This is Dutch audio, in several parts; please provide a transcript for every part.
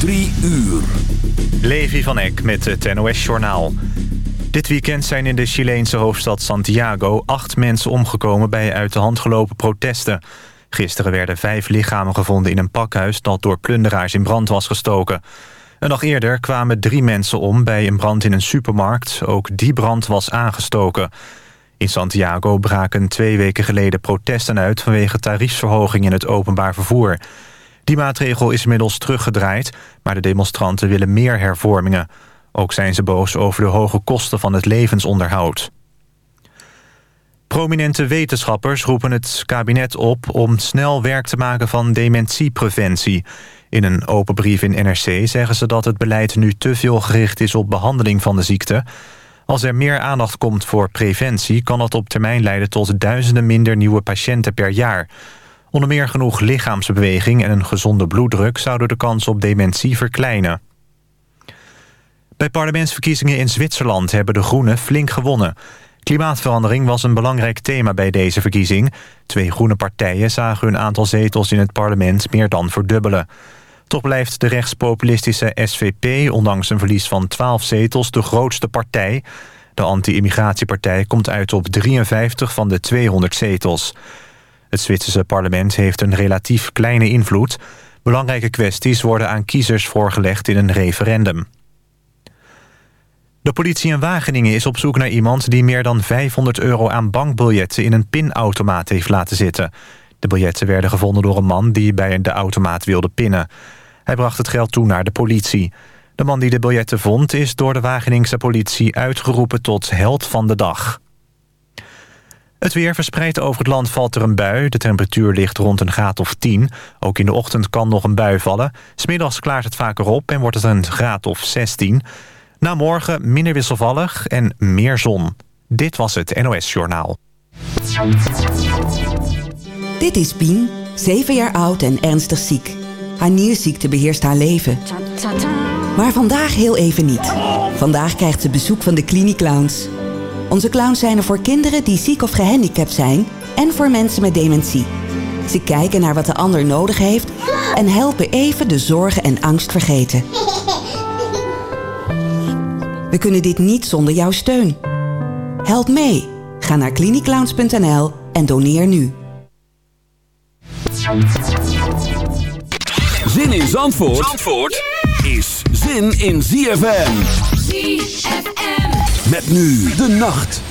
Drie uur. Levi van Eck met het NOS-journaal. Dit weekend zijn in de Chileense hoofdstad Santiago... acht mensen omgekomen bij uit de hand gelopen protesten. Gisteren werden vijf lichamen gevonden in een pakhuis... dat door plunderaars in brand was gestoken. Een dag eerder kwamen drie mensen om bij een brand in een supermarkt. Ook die brand was aangestoken. In Santiago braken twee weken geleden protesten uit... vanwege tariefsverhoging in het openbaar vervoer... Die maatregel is inmiddels teruggedraaid, maar de demonstranten willen meer hervormingen. Ook zijn ze boos over de hoge kosten van het levensonderhoud. Prominente wetenschappers roepen het kabinet op om snel werk te maken van dementiepreventie. In een open brief in NRC zeggen ze dat het beleid nu te veel gericht is op behandeling van de ziekte. Als er meer aandacht komt voor preventie kan dat op termijn leiden tot duizenden minder nieuwe patiënten per jaar. Onder meer genoeg lichaamsbeweging en een gezonde bloeddruk... zouden de kans op dementie verkleinen. Bij parlementsverkiezingen in Zwitserland hebben de Groenen flink gewonnen. Klimaatverandering was een belangrijk thema bij deze verkiezing. Twee groene partijen zagen hun aantal zetels in het parlement meer dan verdubbelen. Toch blijft de rechtspopulistische SVP, ondanks een verlies van 12 zetels, de grootste partij. De anti-immigratiepartij komt uit op 53 van de 200 zetels. Het Zwitserse parlement heeft een relatief kleine invloed. Belangrijke kwesties worden aan kiezers voorgelegd in een referendum. De politie in Wageningen is op zoek naar iemand... die meer dan 500 euro aan bankbiljetten in een pinautomaat heeft laten zitten. De biljetten werden gevonden door een man die bij de automaat wilde pinnen. Hij bracht het geld toe naar de politie. De man die de biljetten vond is door de Wageningse politie uitgeroepen tot held van de dag. Het weer verspreid over het land valt er een bui. De temperatuur ligt rond een graad of 10. Ook in de ochtend kan nog een bui vallen. Smiddags klaart het vaker op en wordt het een graad of 16. Na morgen minder wisselvallig en meer zon. Dit was het NOS Journaal. Dit is Pien, 7 jaar oud en ernstig ziek. Haar nierziekte beheerst haar leven. Maar vandaag heel even niet. Vandaag krijgt ze bezoek van de Cliniclowns... Onze clowns zijn er voor kinderen die ziek of gehandicapt zijn en voor mensen met dementie. Ze kijken naar wat de ander nodig heeft en helpen even de zorgen en angst vergeten. We kunnen dit niet zonder jouw steun. Help mee. Ga naar cliniclowns.nl en doneer nu. Zin in Zandvoort, Zandvoort is zin in ZFM. ZFM. Met nu de nacht.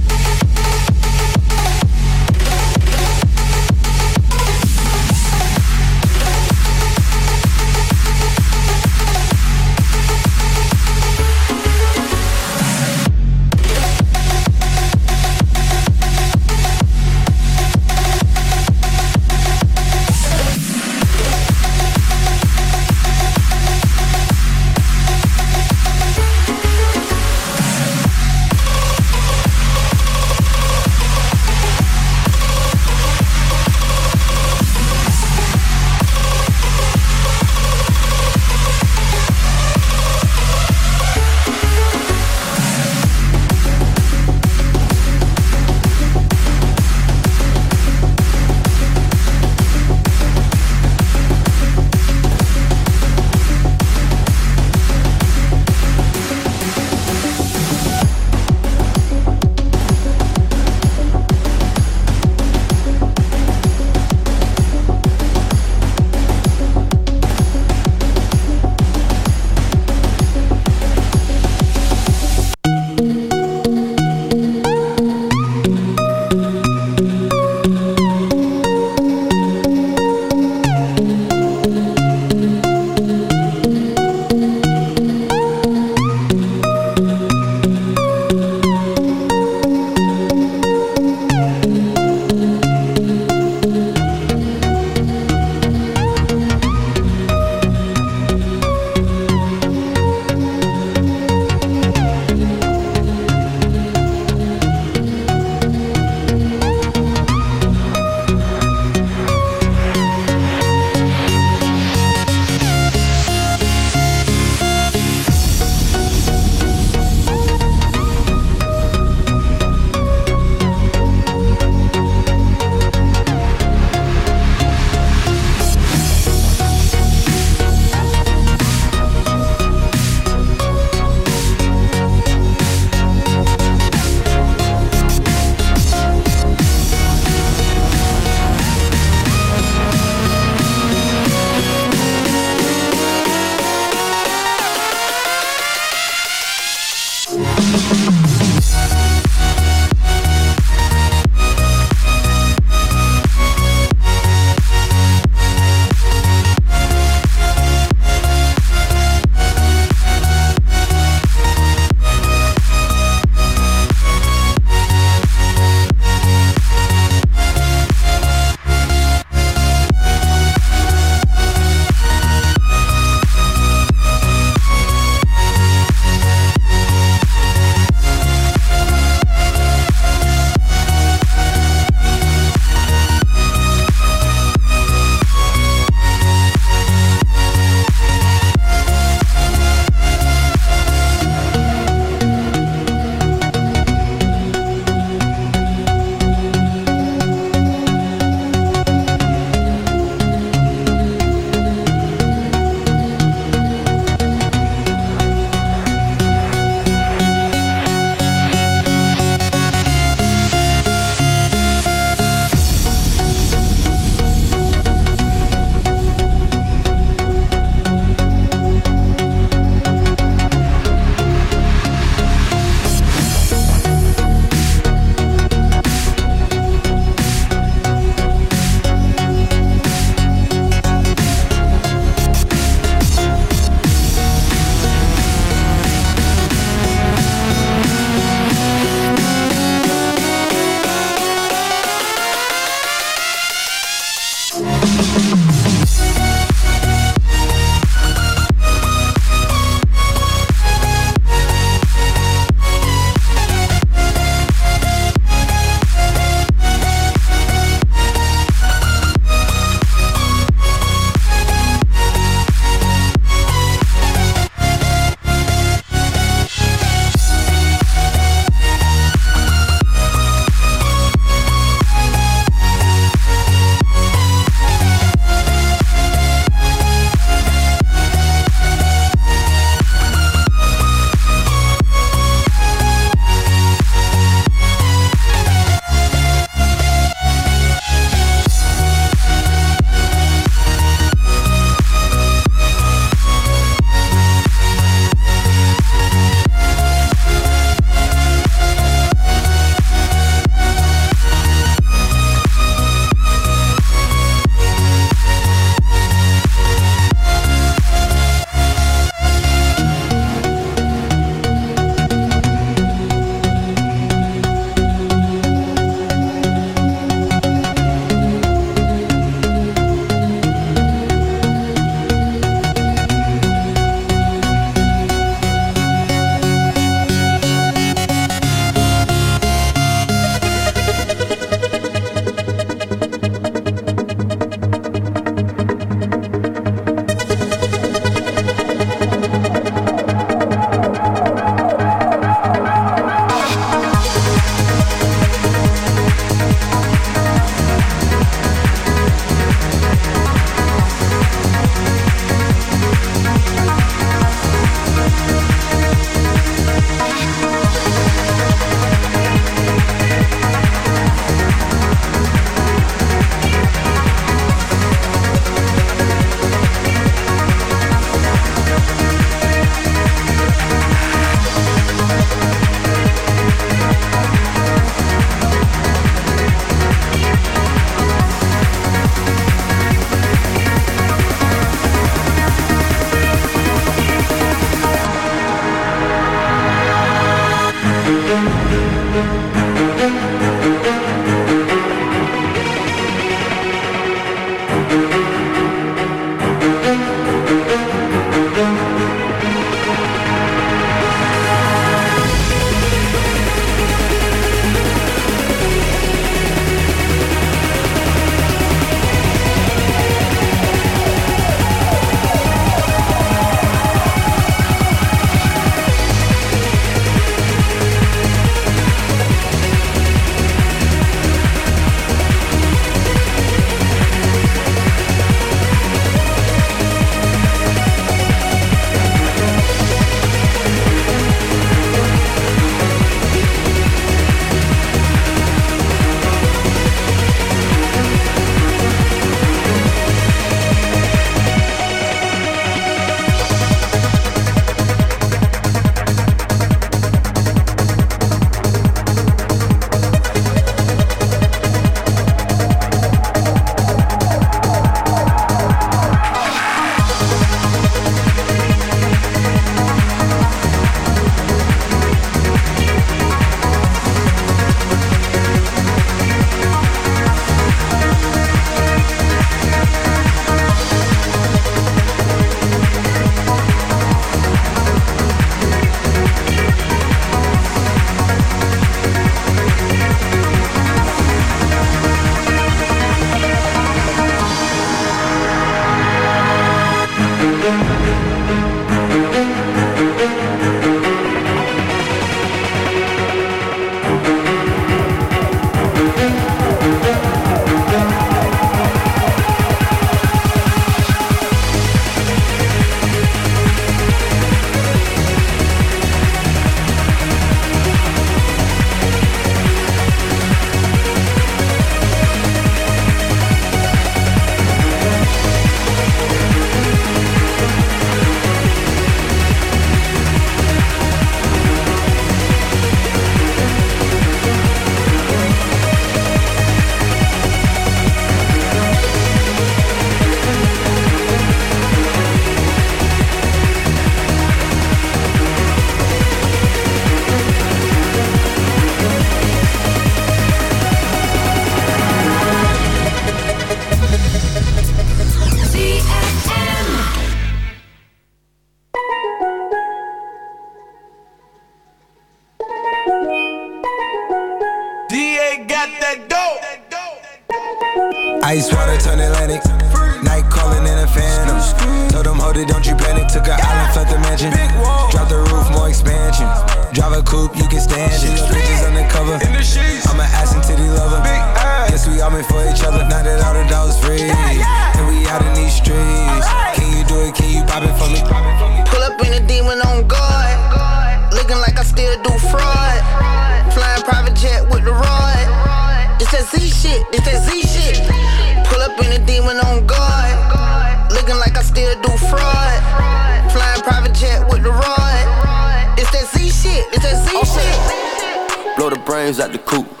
Shit. Blow the coop.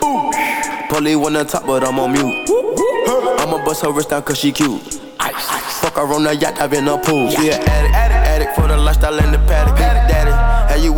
Polly one on top, but I'm on mute. I'ma bust her wrist down cause she cute. Fuck her on the yacht, I've been a pool. She an addict, addict for the lifestyle and the paddock.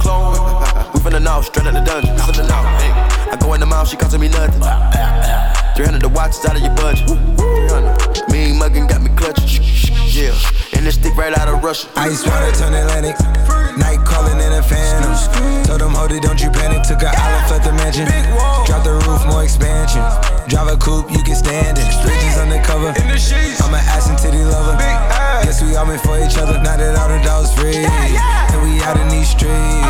Clone, we finna know, straight out the dungeon. Finna know. I go in the mouth, she costing me nothing. 300 the watch is out of your budget. 300. Mean muggin' got me clutching. Yeah, and this stick right out of Russia. Ice water turn Atlantic. Night calling in a phantom. Told them, hold it, don't you panic. Took an island, left the mansion. Drop the roof, more expansion. Drive a coupe, you can stand it. Bridges undercover. I'm an ass and titty lover. Guess we all meant for each other. Now that all the dogs free. And we out in these streets.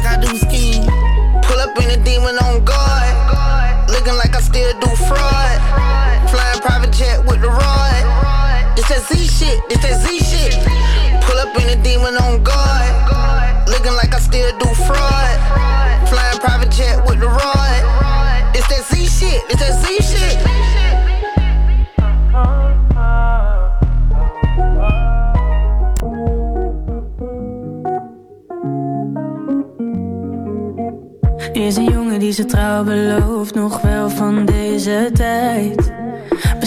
Z shit, it's that Z shit. Pull up in a demon on guard. Looking like I still do fraud. Flying private jet with the rod. It's that Z shit, it's that Z shit. Is een jongen die zijn trouw belooft, nog wel van deze tijd.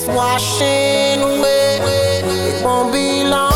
just washing away. It won't be long.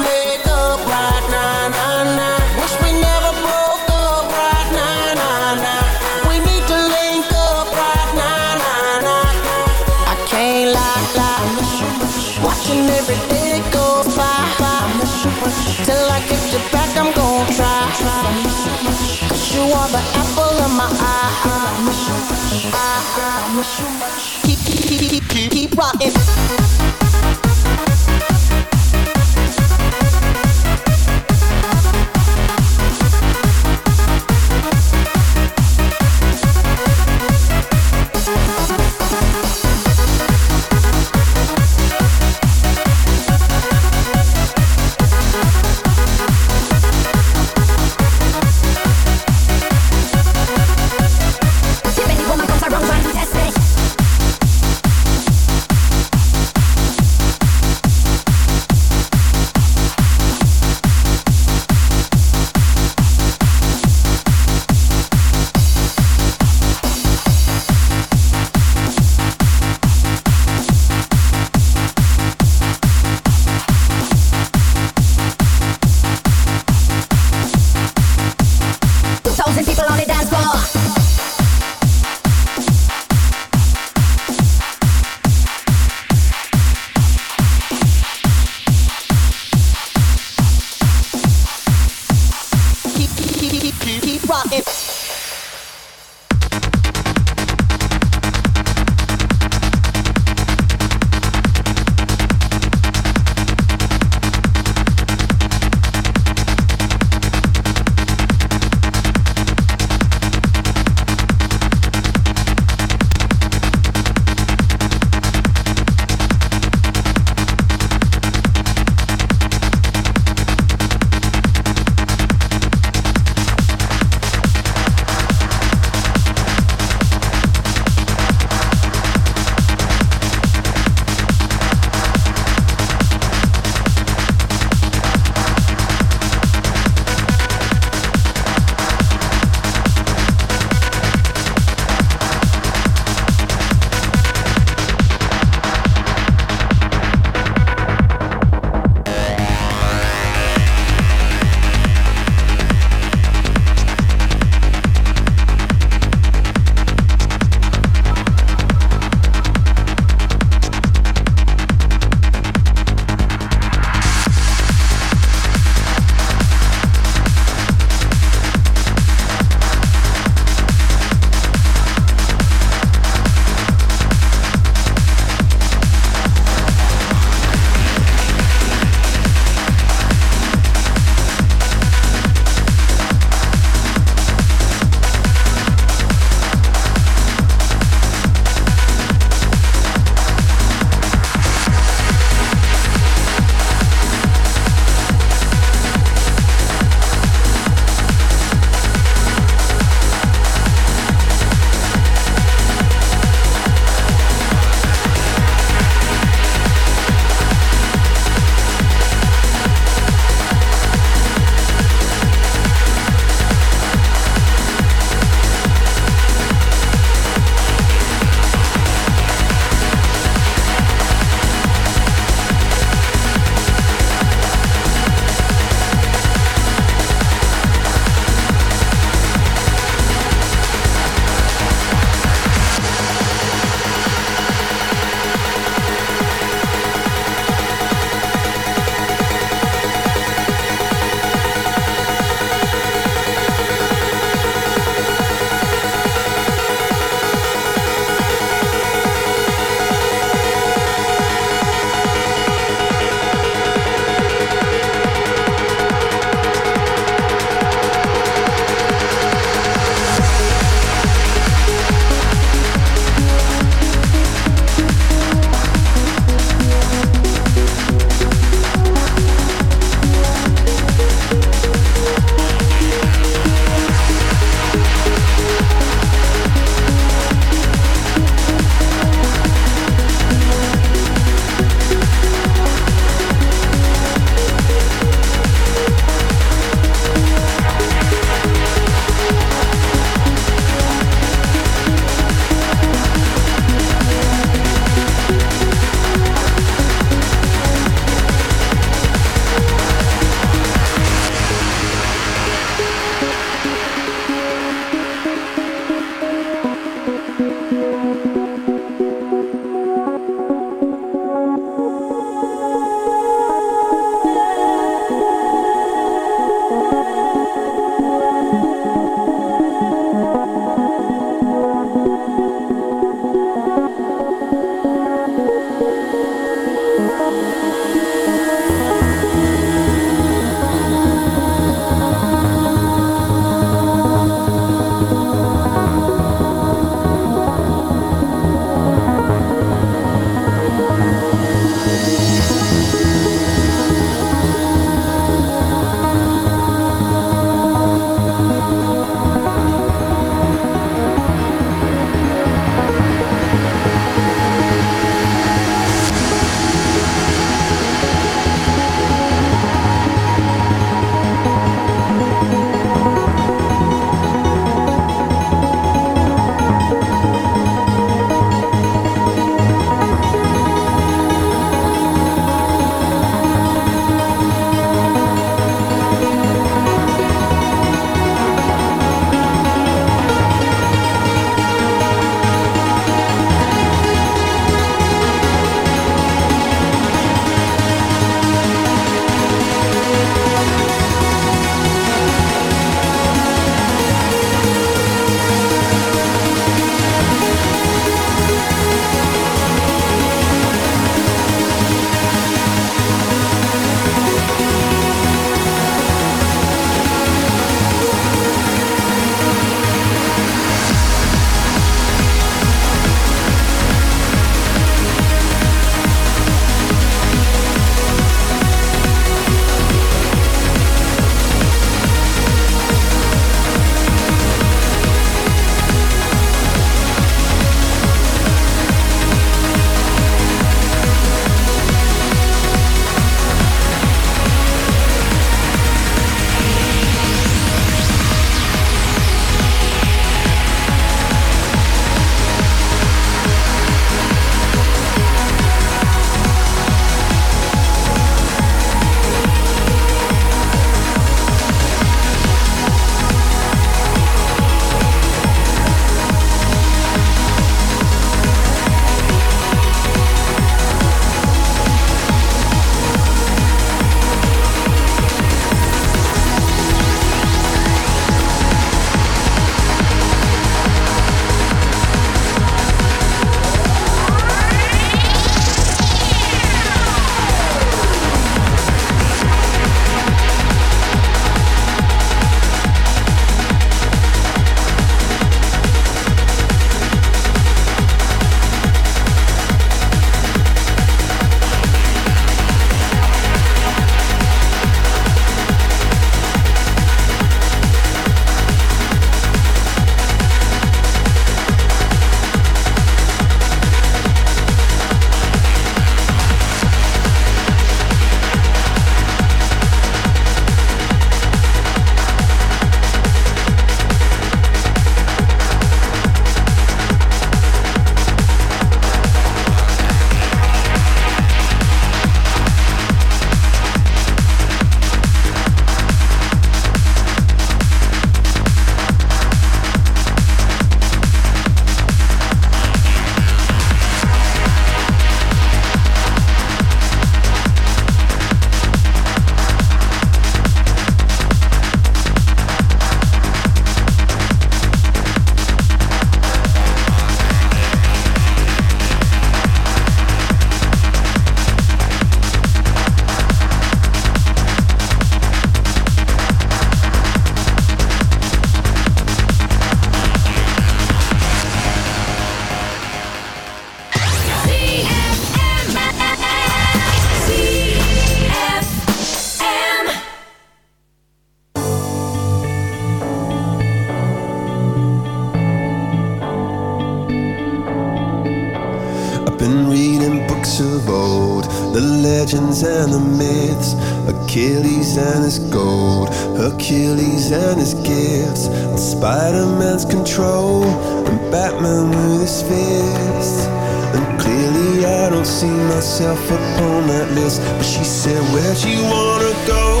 Achilles and his gold, Achilles and his gifts, and Spider Man's control, and Batman with his fist. And clearly, I don't see myself upon that list. But she said, Where'd you wanna go?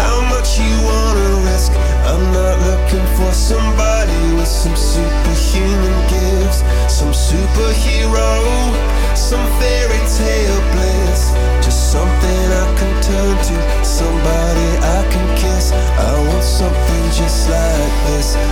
How much you wanna risk? I'm not looking for somebody with some superhuman gifts, some superhero, some fairy tale bliss. Just something I can turn to this.